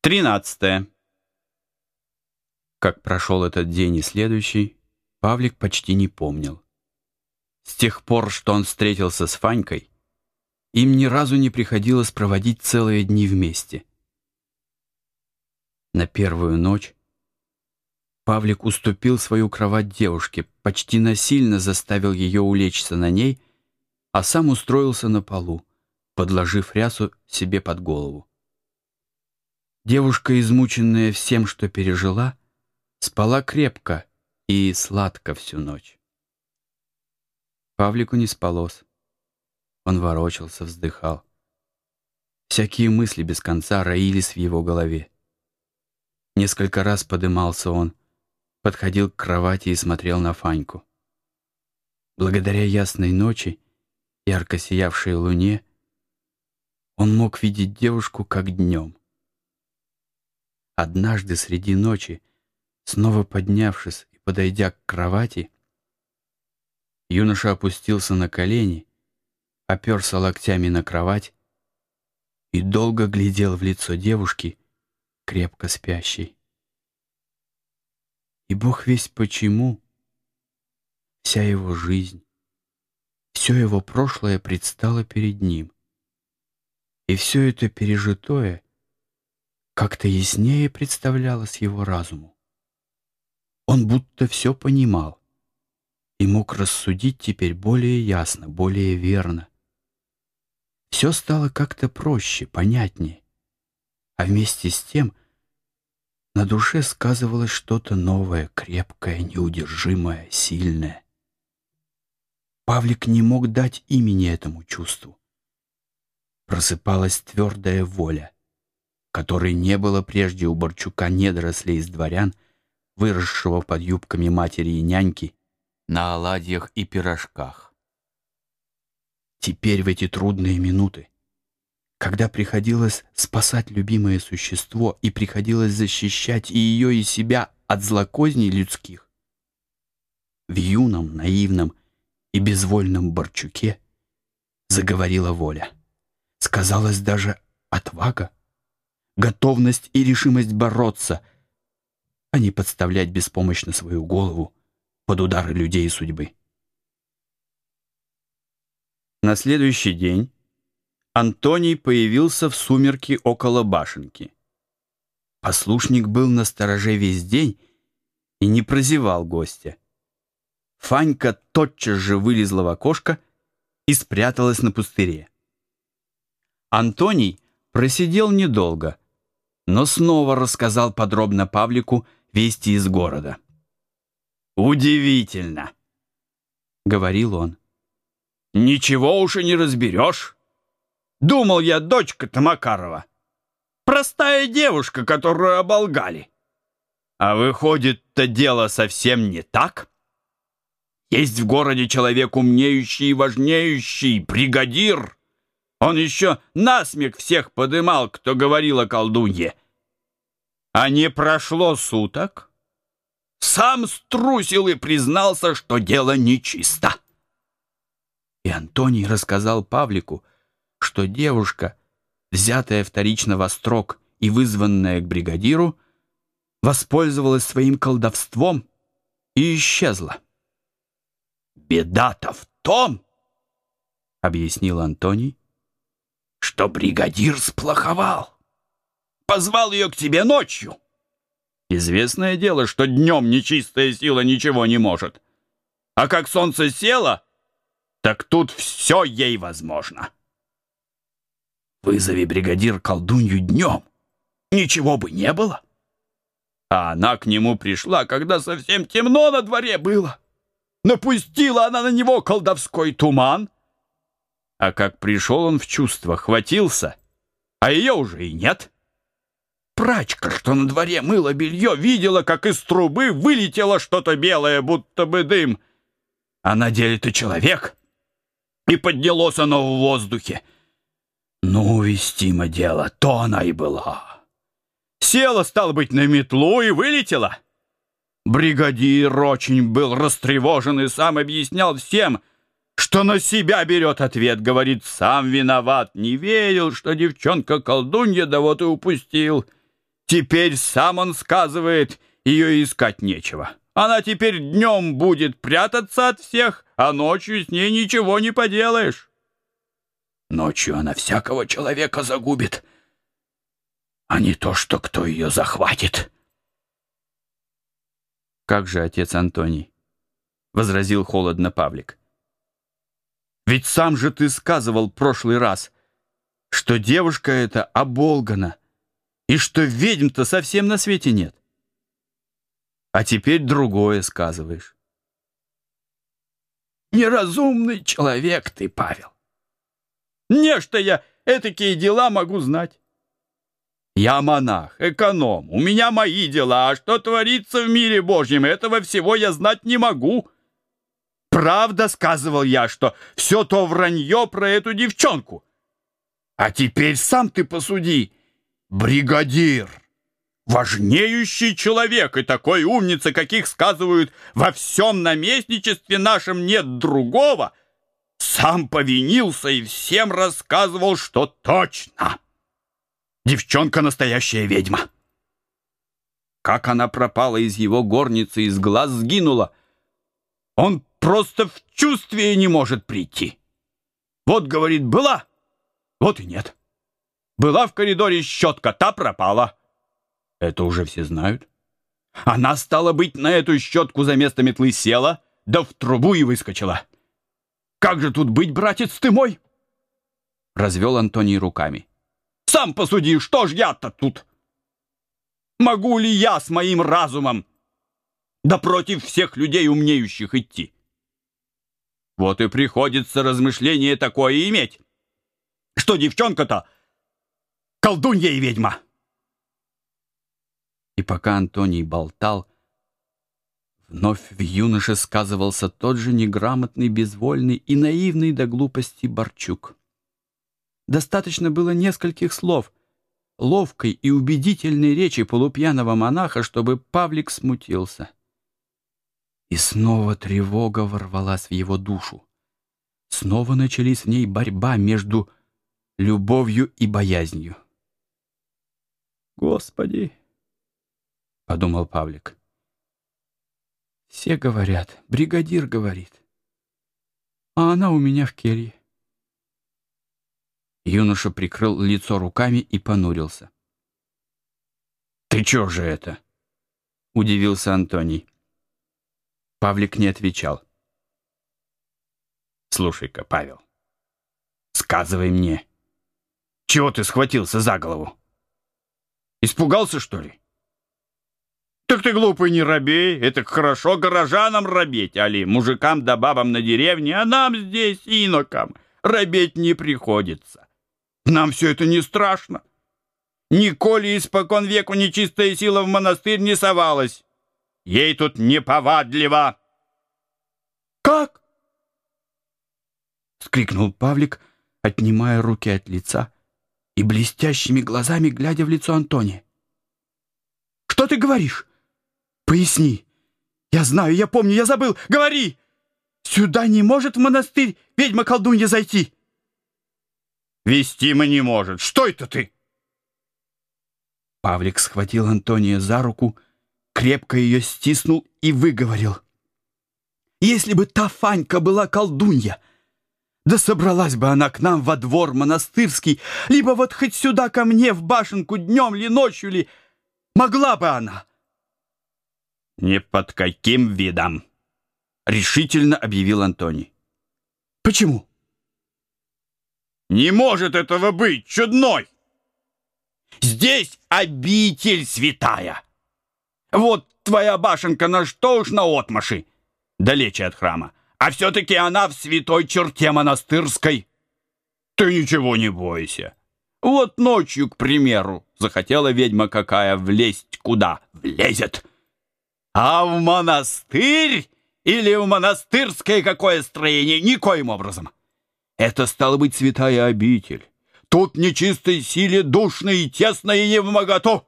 Тринадцатое. Как прошел этот день и следующий, Павлик почти не помнил. С тех пор, что он встретился с Фанькой, им ни разу не приходилось проводить целые дни вместе. На первую ночь Павлик уступил свою кровать девушке, почти насильно заставил ее улечься на ней, а сам устроился на полу, подложив рясу себе под голову. Девушка, измученная всем, что пережила, спала крепко и сладко всю ночь. Павлику не спалось. Он ворочался, вздыхал. Всякие мысли без конца роились в его голове. Несколько раз подымался он, подходил к кровати и смотрел на Фаньку. Благодаря ясной ночи, ярко сиявшей луне, он мог видеть девушку как днем. Однажды среди ночи, снова поднявшись и подойдя к кровати, юноша опустился на колени, оперся локтями на кровать и долго глядел в лицо девушки, крепко спящей. И Бог весь почему вся его жизнь, все его прошлое предстало перед ним. И все это пережитое — как-то яснее представлялось его разуму. Он будто все понимал и мог рассудить теперь более ясно, более верно. Все стало как-то проще, понятнее, а вместе с тем на душе сказывалось что-то новое, крепкое, неудержимое, сильное. Павлик не мог дать имени этому чувству. Просыпалась твердая воля — которой не было прежде у Борчука недорослей из дворян, выросшего под юбками матери и няньки, на оладьях и пирожках. Теперь в эти трудные минуты, когда приходилось спасать любимое существо и приходилось защищать и ее, и себя от злокозней людских, в юном, наивном и безвольном Борчуке заговорила воля. Сказалась даже отвага готовность и решимость бороться, а не подставлять беспомощно свою голову под удары людей и судьбы. На следующий день Антоний появился в сумерки около башенки. Послушник был на стороже весь день и не прозевал гостя. Фанька тотчас же вылезла в окошко и спряталась на пустыре. Антоний просидел недолго — но снова рассказал подробно Павлику вести из города. «Удивительно!» — говорил он. «Ничего уж и не разберешь. Думал я, дочка-то Макарова. Простая девушка, которую оболгали. А выходит-то дело совсем не так. Есть в городе человек умнеющий и важнеющий, бригадир». Он еще насмех всех подымал, кто говорил о колдунье. А не прошло суток. Сам струсил и признался, что дело нечисто. И Антоний рассказал Павлику, что девушка, взятая вторично во строк и вызванная к бригадиру, воспользовалась своим колдовством и исчезла. «Беда-то в том, — объяснил Антоний, что бригадир сплоховал. Позвал ее к тебе ночью. Известное дело, что днем нечистая сила ничего не может. А как солнце село, так тут все ей возможно. Вызови бригадир колдунью днем. Ничего бы не было. А она к нему пришла, когда совсем темно на дворе было. Напустила она на него колдовской туман — а как пришел он в чувство, хватился, а ее уже и нет. Прачка, что на дворе мыла белье, видела, как из трубы вылетело что-то белое, будто бы дым. А на деле-то человек, и поднялось оно в воздухе. Ну, вестимо дело, то она и была. Села, стало быть, на метлу и вылетела. Бригадир очень был растревожен и сам объяснял всем — что на себя берет ответ, говорит, сам виноват, не верил, что девчонка колдунья, да вот и упустил. Теперь сам он сказывает, ее искать нечего. Она теперь днем будет прятаться от всех, а ночью с ней ничего не поделаешь. Ночью она всякого человека загубит, а не то, что кто ее захватит. «Как же, отец Антоний?» — возразил холодно Павлик. «Ведь сам же ты сказывал прошлый раз, что девушка эта оболгана, и что ведьм-то совсем на свете нет. А теперь другое сказываешь». «Неразумный человек ты, Павел. Не что я этакие дела могу знать. Я монах, эконом, у меня мои дела, а что творится в мире Божьем, этого всего я знать не могу. Правда, сказывал я, что все то вранье про эту девчонку. А теперь сам ты посуди, бригадир, важнеющий человек и такой умница, каких сказывают во всем наместничестве нашем нет другого, сам повинился и всем рассказывал, что точно. Девчонка настоящая ведьма. Как она пропала из его горницы, из глаз сгинула. Он просто в чувстве не может прийти. Вот, говорит, была, вот и нет. Была в коридоре щетка, та пропала. Это уже все знают. Она, стала быть, на эту щетку за место метлы села, да в трубу и выскочила. Как же тут быть, братец ты мой? Развел Антоний руками. Сам посуди, что ж я-то тут? Могу ли я с моим разумом да против всех людей умнеющих идти? Вот и приходится размышление такое иметь, что девчонка-то колдунья и ведьма. И пока Антоний болтал, вновь в юноше сказывался тот же неграмотный, безвольный и наивный до глупости Борчук. Достаточно было нескольких слов, ловкой и убедительной речи полупьяного монаха, чтобы Павлик смутился. Снова тревога ворвалась в его душу. Снова начались в ней борьба между любовью и боязнью. «Господи!» — подумал Павлик. «Все говорят, бригадир говорит, а она у меня в келье. Юноша прикрыл лицо руками и понурился. «Ты чё же это?» — удивился Антоний. Павлик не отвечал. «Слушай-ка, Павел, сказывай мне, чего ты схватился за голову? Испугался, что ли?» «Так ты, глупый, не робей, это хорошо горожанам робеть, али мужикам да бабам на деревне, а нам здесь, инокам, робеть не приходится. Нам все это не страшно. Николи испокон веку нечистая сила в монастырь не совалась. Ей тут неповадливо. «Как?» — скрикнул Павлик, отнимая руки от лица и блестящими глазами глядя в лицо Антония. «Что ты говоришь? Поясни. Я знаю, я помню, я забыл. Говори! Сюда не может в монастырь ведьма-колдунья зайти!» Вестима не может. Что это ты?» Павлик схватил Антония за руку, крепко ее стиснул и выговорил. «Если бы та Фанька была колдунья, да собралась бы она к нам во двор монастырский, либо вот хоть сюда ко мне в башенку днем ли ночью ли, могла бы она!» «Ни под каким видом!» — решительно объявил Антоний. «Почему?» Не может этого быть, чудной! Здесь обитель святая. Вот твоя башенка на что уж на отмаши, далече от храма. А все-таки она в святой черте монастырской. Ты ничего не бойся. Вот ночью, к примеру, захотела ведьма какая влезть куда? Влезет. А в монастырь или в монастырское какое строение? Никоим образом. Это стало быть святая обитель. Тут нечистой силе душно и тесно и не в моготу.